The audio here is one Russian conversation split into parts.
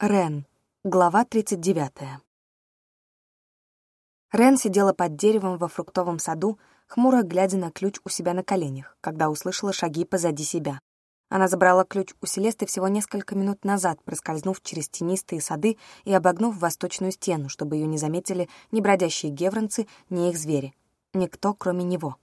Рен. Глава 39. Рен сидела под деревом во фруктовом саду, хмуро глядя на ключ у себя на коленях, когда услышала шаги позади себя. Она забрала ключ у Селесты всего несколько минут назад, проскользнув через тенистые сады и обогнув восточную стену, чтобы ее не заметили ни бродящие гевронцы, ни их звери. Никто, кроме него.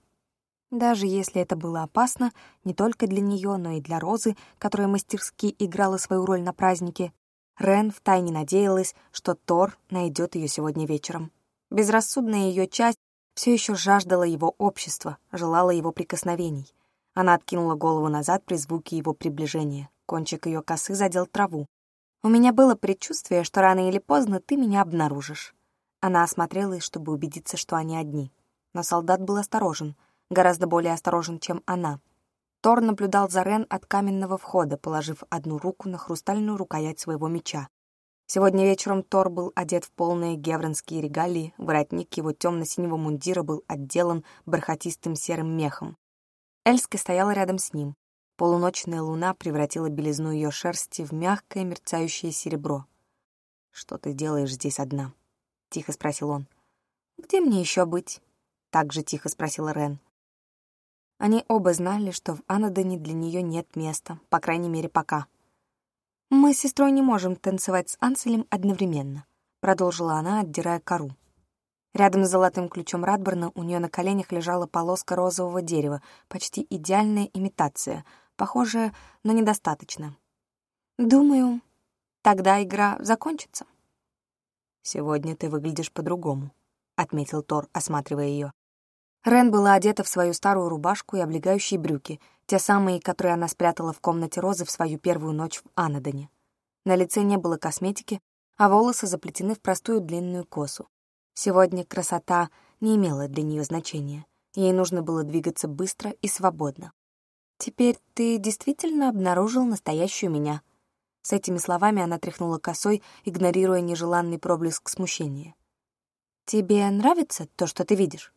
Даже если это было опасно, не только для нее, но и для Розы, которая мастерски играла свою роль на празднике, Рен втайне надеялась, что Тор найдет ее сегодня вечером. Безрассудная ее часть все еще жаждала его общества, желала его прикосновений. Она откинула голову назад при звуке его приближения. Кончик ее косы задел траву. «У меня было предчувствие, что рано или поздно ты меня обнаружишь». Она осмотрелась, чтобы убедиться, что они одни. Но солдат был осторожен, гораздо более осторожен, чем она — Тор наблюдал за Рен от каменного входа, положив одну руку на хрустальную рукоять своего меча. Сегодня вечером Тор был одет в полные гевронские регалии, воротник его темно-синего мундира был отделан бархатистым серым мехом. Эльска стояла рядом с ним. Полуночная луна превратила белизну ее шерсти в мягкое мерцающее серебро. «Что ты делаешь здесь одна?» — тихо спросил он. «Где мне еще быть?» — так же тихо спросила Рен. Они оба знали, что в Анадоне для нее нет места, по крайней мере, пока. «Мы с сестрой не можем танцевать с Анселем одновременно», — продолжила она, отдирая кору. Рядом с золотым ключом Радборна у нее на коленях лежала полоска розового дерева, почти идеальная имитация, похожая, но недостаточно. «Думаю, тогда игра закончится». «Сегодня ты выглядишь по-другому», — отметил Тор, осматривая ее. Рен была одета в свою старую рубашку и облегающие брюки, те самые, которые она спрятала в комнате Розы в свою первую ночь в Анадоне. На лице не было косметики, а волосы заплетены в простую длинную косу. Сегодня красота не имела для нее значения. Ей нужно было двигаться быстро и свободно. «Теперь ты действительно обнаружил настоящую меня». С этими словами она тряхнула косой, игнорируя нежеланный проблеск смущения. «Тебе нравится то, что ты видишь?»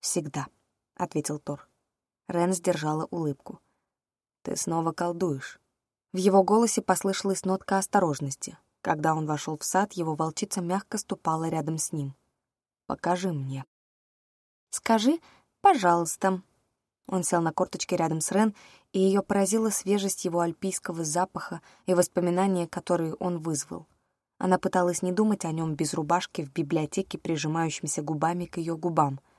«Всегда», — ответил Тор. Рен сдержала улыбку. «Ты снова колдуешь». В его голосе послышалась нотка осторожности. Когда он вошел в сад, его волчица мягко ступала рядом с ним. «Покажи мне». «Скажи, пожалуйста». Он сел на корточке рядом с Рен, и ее поразила свежесть его альпийского запаха и воспоминания, которые он вызвал. Она пыталась не думать о нем без рубашки в библиотеке, прижимающимся губами к ее губам —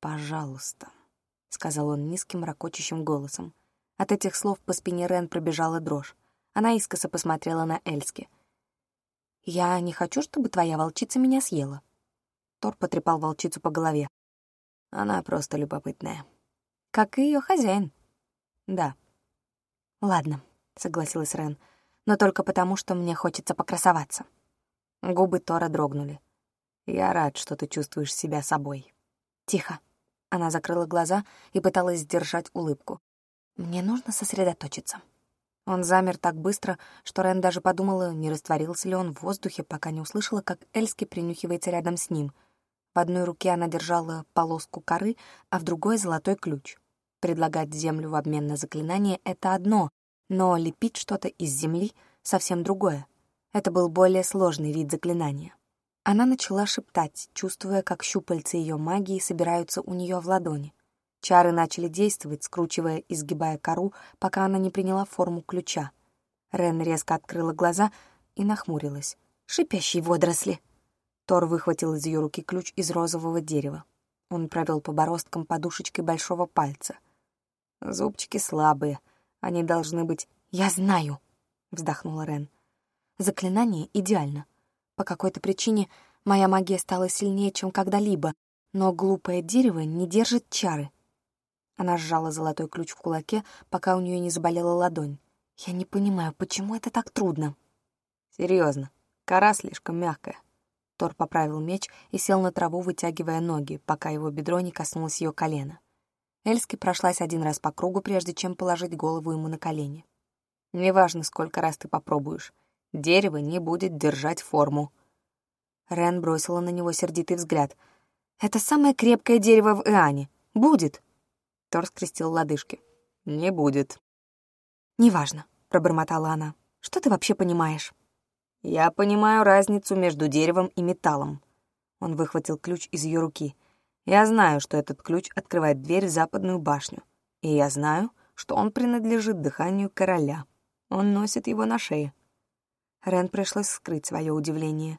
«Пожалуйста», — сказал он низким, ракочущим голосом. От этих слов по спине Рен пробежала дрожь. Она искоса посмотрела на Эльски. «Я не хочу, чтобы твоя волчица меня съела». Тор потрепал волчицу по голове. «Она просто любопытная». «Как и ее хозяин». «Да». «Ладно», — согласилась Рен, «но только потому, что мне хочется покрасоваться». Губы Тора дрогнули. «Я рад, что ты чувствуешь себя собой». «Тихо», она закрыла глаза и пыталась сдержать улыбку. «Мне нужно сосредоточиться». Он замер так быстро, что Рен даже подумала, не растворился ли он в воздухе, пока не услышала, как Эльски принюхивается рядом с ним. В одной руке она держала полоску коры, а в другой — золотой ключ. Предлагать землю в обмен на заклинание — это одно, но лепить что-то из земли — совсем другое. Это был более сложный вид заклинания. Она начала шептать, чувствуя, как щупальца ее магии собираются у нее в ладони. Чары начали действовать, скручивая и сгибая кору, пока она не приняла форму ключа. Рен резко открыла глаза и нахмурилась. «Шипящие водоросли!» Тор выхватил из ее руки ключ из розового дерева. Он провел по бороздкам подушечкой большого пальца. «Зубчики слабые. Они должны быть...» «Я знаю!» — вздохнула Рен. «Заклинание идеально. По какой-то причине моя магия стала сильнее, чем когда-либо, но глупое дерево не держит чары. Она сжала золотой ключ в кулаке, пока у нее не заболела ладонь. Я не понимаю, почему это так трудно? Серьезно, кора слишком мягкая. Тор поправил меч и сел на траву, вытягивая ноги, пока его бедро не коснулось ее колена. Эльски прошлась один раз по кругу, прежде чем положить голову ему на колени. «Неважно, сколько раз ты попробуешь дерево не будет держать форму. Рен бросила на него сердитый взгляд. «Это самое крепкое дерево в Иане. Будет!» Тор скрестил лодыжки. «Не будет». «Неважно», — пробормотала она. «Что ты вообще понимаешь?» «Я понимаю разницу между деревом и металлом». Он выхватил ключ из ее руки. «Я знаю, что этот ключ открывает дверь в западную башню. И я знаю, что он принадлежит дыханию короля. Он носит его на шее». Рен пришлось скрыть свое удивление.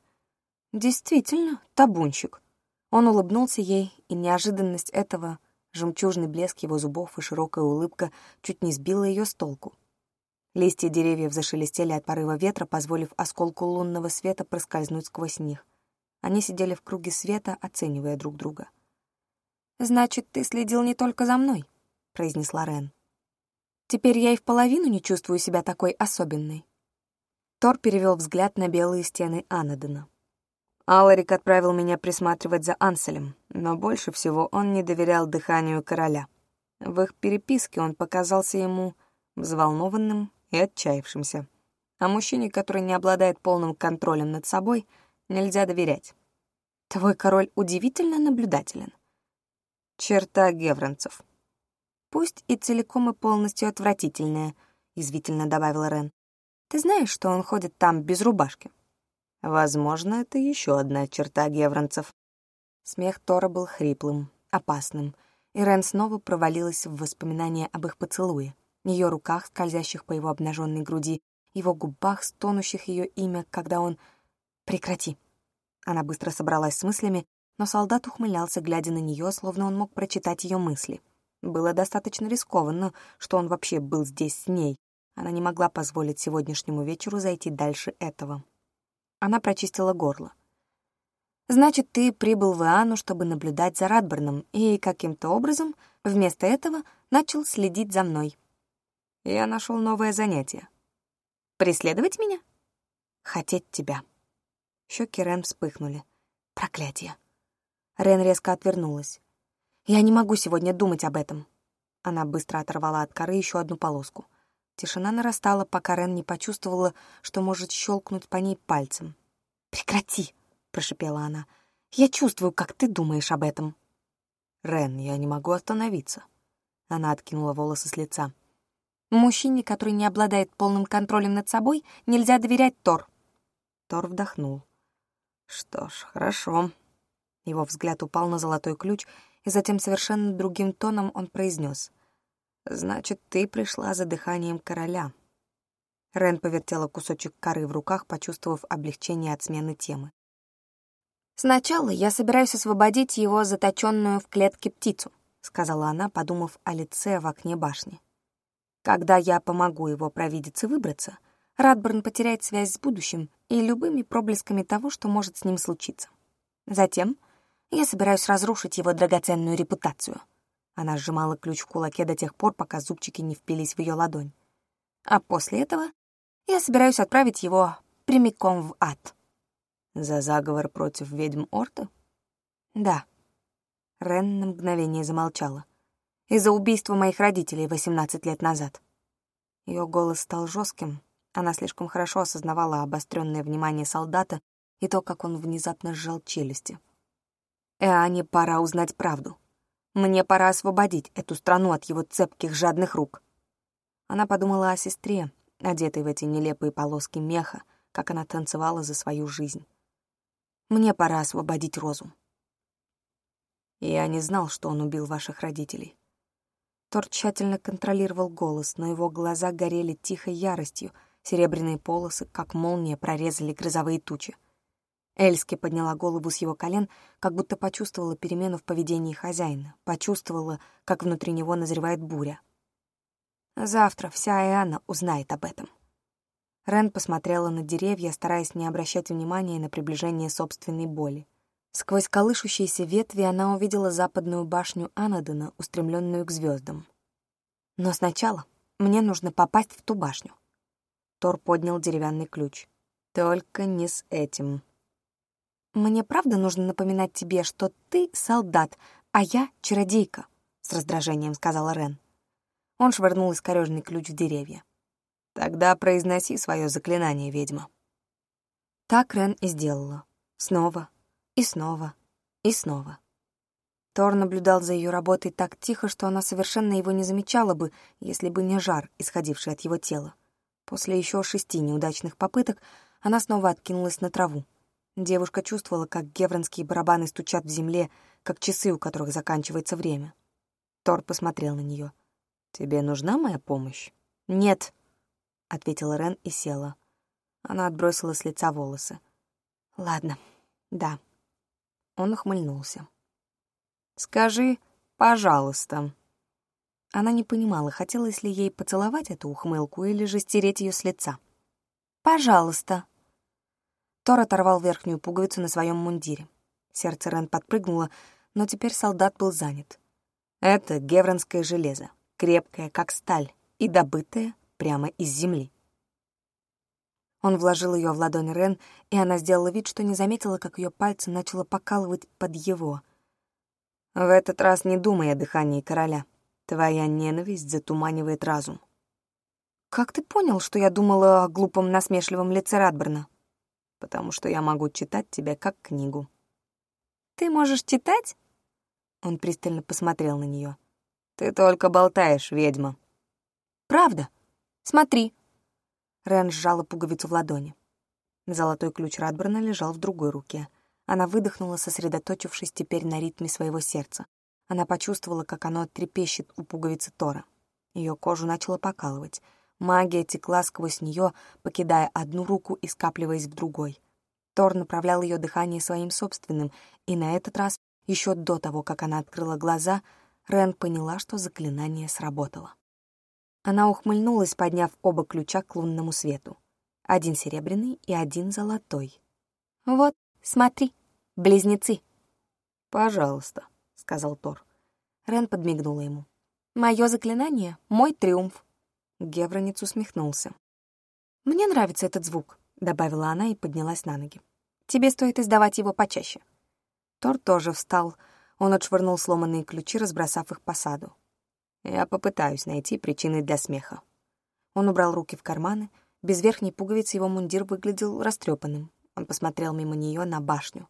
«Действительно, табунщик». Он улыбнулся ей, и неожиданность этого, жемчужный блеск его зубов и широкая улыбка чуть не сбила ее с толку. Листья деревьев зашелестели от порыва ветра, позволив осколку лунного света проскользнуть сквозь них. Они сидели в круге света, оценивая друг друга. «Значит, ты следил не только за мной», — произнесла Рен. «Теперь я и в половину не чувствую себя такой особенной». Тор перевел взгляд на белые стены Анадена. Аларик отправил меня присматривать за Анселем, но больше всего он не доверял дыханию короля. В их переписке он показался ему взволнованным и отчаявшимся. А мужчине, который не обладает полным контролем над собой, нельзя доверять. Твой король удивительно наблюдателен. Черта гевронцев. Пусть и целиком и полностью отвратительная, извительно добавила Рен. Ты знаешь, что он ходит там без рубашки? Возможно, это еще одна черта гевронцев. Смех Тора был хриплым, опасным, и Рен снова провалилась в воспоминания об их поцелуе ее руках, скользящих по его обнаженной груди, его губах, стонущих ее имя, когда он... «Прекрати!» Она быстро собралась с мыслями, но солдат ухмылялся, глядя на нее, словно он мог прочитать ее мысли. Было достаточно рискованно, что он вообще был здесь с ней. Она не могла позволить сегодняшнему вечеру зайти дальше этого. Она прочистила горло. «Значит, ты прибыл в Иоанну, чтобы наблюдать за Радберном, и каким-то образом вместо этого начал следить за мной. Я нашел новое занятие. Преследовать меня? Хотеть тебя. Щеки Рен вспыхнули. Проклятие. Рен резко отвернулась. Я не могу сегодня думать об этом. Она быстро оторвала от коры еще одну полоску. Тишина нарастала, пока Рен не почувствовала, что может щелкнуть по ней пальцем. «Прекрати!» — прошипела она. «Я чувствую, как ты думаешь об этом». «Рен, я не могу остановиться». Она откинула волосы с лица. Мужчине, который не обладает полным контролем над собой, нельзя доверять Тор. Тор вдохнул. Что ж, хорошо. Его взгляд упал на золотой ключ, и затем совершенно другим тоном он произнес. «Значит, ты пришла за дыханием короля». Рен повертела кусочек коры в руках, почувствовав облегчение от смены темы. «Сначала я собираюсь освободить его заточенную в клетке птицу», — сказала она, подумав о лице в окне башни. Когда я помогу его провидице выбраться, Радберн потеряет связь с будущим и любыми проблесками того, что может с ним случиться. Затем я собираюсь разрушить его драгоценную репутацию. Она сжимала ключ в кулаке до тех пор, пока зубчики не впились в ее ладонь. А после этого я собираюсь отправить его прямиком в ад. За заговор против ведьм Орта? Да. Рен на мгновение замолчала из-за убийства моих родителей 18 лет назад. Ее голос стал жестким. Она слишком хорошо осознавала обостренное внимание солдата и то, как он внезапно сжал челюсти. Эане пора узнать правду. Мне пора освободить эту страну от его цепких жадных рук. Она подумала о сестре, одетой в эти нелепые полоски меха, как она танцевала за свою жизнь. Мне пора освободить Розу. Я не знал, что он убил ваших родителей. Тор тщательно контролировал голос, но его глаза горели тихой яростью, серебряные полосы, как молния, прорезали грозовые тучи. Эльски подняла голову с его колен, как будто почувствовала перемену в поведении хозяина, почувствовала, как внутри него назревает буря. Завтра вся Иоанна узнает об этом. Рен посмотрела на деревья, стараясь не обращать внимания на приближение собственной боли. Сквозь колышущиеся ветви она увидела западную башню Анадена, устремленную к звездам. Но сначала мне нужно попасть в ту башню. Тор поднял деревянный ключ. Только не с этим. Мне правда нужно напоминать тебе, что ты солдат, а я чародейка, с раздражением сказала Рен. Он швырнул искорёженный ключ в деревья. Тогда произноси свое заклинание, ведьма. Так Рен и сделала. Снова и снова, и снова. Тор наблюдал за ее работой так тихо, что она совершенно его не замечала бы, если бы не жар, исходивший от его тела. После еще шести неудачных попыток Она снова откинулась на траву. Девушка чувствовала, как гевронские барабаны стучат в земле, как часы, у которых заканчивается время. Тор посмотрел на нее. «Тебе нужна моя помощь?» «Нет», — ответила Рен и села. Она отбросила с лица волосы. «Ладно, да». Он ухмыльнулся. «Скажи, пожалуйста». Она не понимала, хотелось ли ей поцеловать эту ухмылку или же стереть ее с лица. «Пожалуйста». Тор оторвал верхнюю пуговицу на своем мундире. Сердце Рен подпрыгнуло, но теперь солдат был занят. Это гевронское железо, крепкое, как сталь, и добытое прямо из земли. Он вложил ее в ладонь Рен, и она сделала вид, что не заметила, как ее пальцы начало покалывать под его. «В этот раз не думай о дыхании короля. Твоя ненависть затуманивает разум». «Как ты понял, что я думала о глупом насмешливом лице Радберна?» «Потому что я могу читать тебя как книгу». «Ты можешь читать?» Он пристально посмотрел на нее. «Ты только болтаешь, ведьма». «Правда? Смотри». Рен сжала пуговицу в ладони. Золотой ключ Радберна лежал в другой руке. Она выдохнула, сосредоточившись теперь на ритме своего сердца. Она почувствовала, как оно трепещет у пуговицы Тора. Ее кожу начало покалывать. Магия текла сквозь нее, покидая одну руку и скапливаясь в другой. Тор направлял ее дыхание своим собственным, и на этот раз, еще до того, как она открыла глаза, Рен поняла, что заклинание сработало. Она ухмыльнулась, подняв оба ключа к лунному свету. Один серебряный и один золотой. «Вот, смотри, близнецы». «Пожалуйста», — сказал Тор. Рен подмигнула ему. «Мое заклинание — мой триумф». Гевронец усмехнулся. «Мне нравится этот звук», — добавила она и поднялась на ноги. «Тебе стоит издавать его почаще». Тор тоже встал. Он отшвырнул сломанные ключи, разбросав их по саду. Я попытаюсь найти причины для смеха. Он убрал руки в карманы. Без верхней пуговицы его мундир выглядел растрепанным. Он посмотрел мимо нее на башню.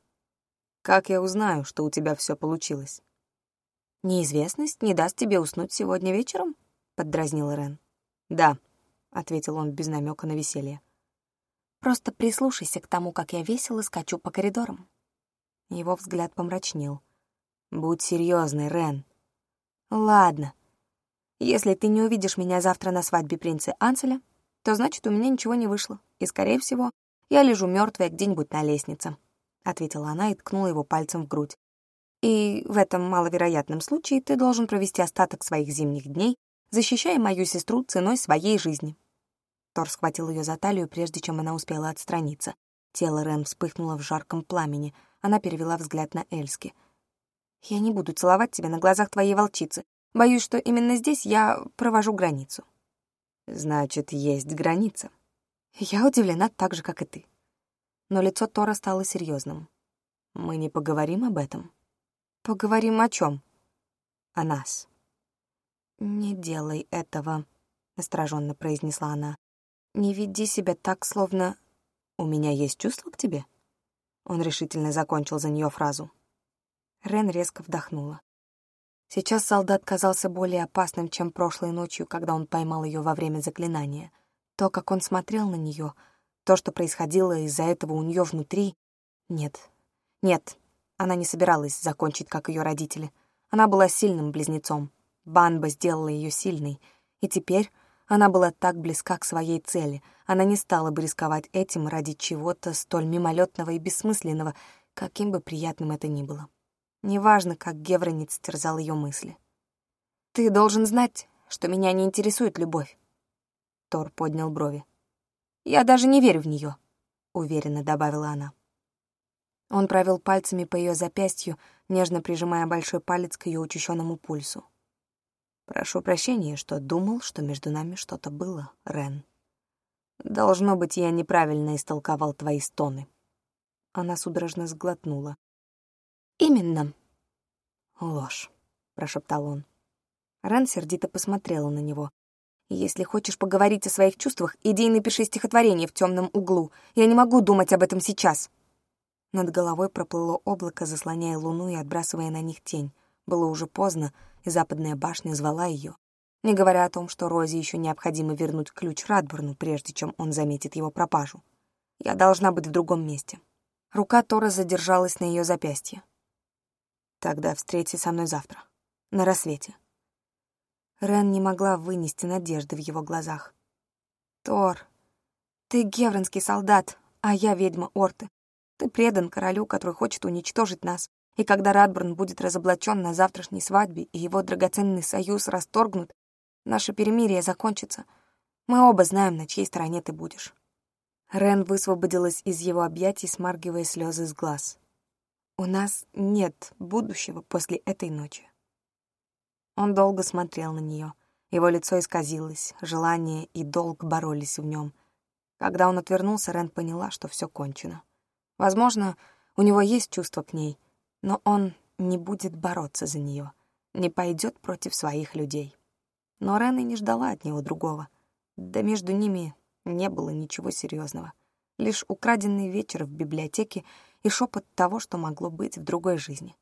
«Как я узнаю, что у тебя все получилось?» «Неизвестность не даст тебе уснуть сегодня вечером?» — поддразнил Рен. «Да», — ответил он без намека на веселье. «Просто прислушайся к тому, как я весело скачу по коридорам». Его взгляд помрачнел. «Будь серьезный, Рен». «Ладно», если ты не увидишь меня завтра на свадьбе принца Анселя, то значит, у меня ничего не вышло, и, скорее всего, я лежу мертвая где-нибудь на лестнице», — ответила она и ткнула его пальцем в грудь. «И в этом маловероятном случае ты должен провести остаток своих зимних дней, защищая мою сестру ценой своей жизни». Тор схватил ее за талию, прежде чем она успела отстраниться. Тело Рен вспыхнуло в жарком пламени. Она перевела взгляд на Эльски. «Я не буду целовать тебя на глазах твоей волчицы. Боюсь, что именно здесь я провожу границу. Значит, есть граница. Я удивлена так же, как и ты. Но лицо Тора стало серьезным. Мы не поговорим об этом. Поговорим о чем? О нас. Не делай этого, настороженно произнесла она. Не веди себя так, словно... У меня есть чувство к тебе? Он решительно закончил за нее фразу. Рен резко вдохнула. Сейчас солдат казался более опасным, чем прошлой ночью, когда он поймал ее во время заклинания. То, как он смотрел на нее, то, что происходило из-за этого у нее внутри... Нет, нет, она не собиралась закончить, как ее родители. Она была сильным близнецом. Банба сделала ее сильной. И теперь она была так близка к своей цели. Она не стала бы рисковать этим ради чего-то столь мимолетного и бессмысленного, каким бы приятным это ни было. Неважно, как Гевронец терзал ее мысли. «Ты должен знать, что меня не интересует любовь». Тор поднял брови. «Я даже не верю в нее», — уверенно добавила она. Он провел пальцами по ее запястью, нежно прижимая большой палец к ее учащенному пульсу. «Прошу прощения, что думал, что между нами что-то было, Рен. Должно быть, я неправильно истолковал твои стоны». Она судорожно сглотнула. «Именно». «Ложь», — прошептал он. Рен сердито посмотрела на него. «Если хочешь поговорить о своих чувствах, иди и напиши стихотворение в темном углу. Я не могу думать об этом сейчас». Над головой проплыло облако, заслоняя луну и отбрасывая на них тень. Было уже поздно, и западная башня звала ее. Не говоря о том, что Розе еще необходимо вернуть ключ Радбурну, прежде чем он заметит его пропажу. Я должна быть в другом месте. Рука Тора задержалась на ее запястье. Тогда встрети со мной завтра, на рассвете. Рен не могла вынести надежды в его глазах. Тор, ты гевронский солдат, а я ведьма Орты. Ты предан королю, который хочет уничтожить нас. И когда Радборн будет разоблачен на завтрашней свадьбе и его драгоценный союз расторгнут, наше перемирие закончится. Мы оба знаем, на чьей стороне ты будешь. Рен высвободилась из его объятий, смаргивая слезы с глаз. «У нас нет будущего после этой ночи». Он долго смотрел на нее. Его лицо исказилось, желание и долг боролись в нем. Когда он отвернулся, Рен поняла, что все кончено. Возможно, у него есть чувство к ней, но он не будет бороться за нее, не пойдет против своих людей. Но Рен не ждала от него другого. Да между ними не было ничего серьезного. Лишь украденный вечер в библиотеке и шепот того, что могло быть в другой жизни.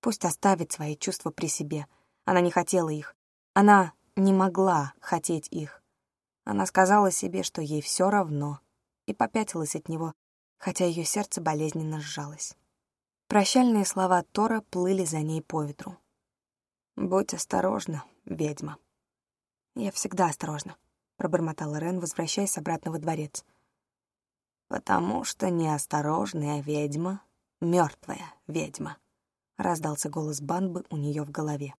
Пусть оставит свои чувства при себе. Она не хотела их. Она не могла хотеть их. Она сказала себе, что ей все равно, и попятилась от него, хотя ее сердце болезненно сжалось. Прощальные слова Тора плыли за ней по ветру. «Будь осторожна, ведьма». «Я всегда осторожна», пробормотала Рен, возвращаясь обратно во дворец. «Потому что неосторожная ведьма — мертвая ведьма», — раздался голос Банбы у нее в голове.